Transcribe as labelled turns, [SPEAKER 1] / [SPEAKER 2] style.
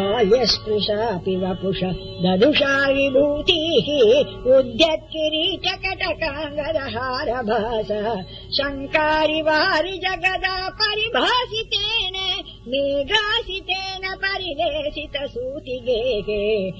[SPEAKER 1] यस्पुषापि वपुष। ददुषा विभूतिः उद्यत्किरीटकटकाङ्गदहारभास। शङ्कारि वारि जगदा परिभाषितेन मेघासितेन परिदेशितसूतिगेः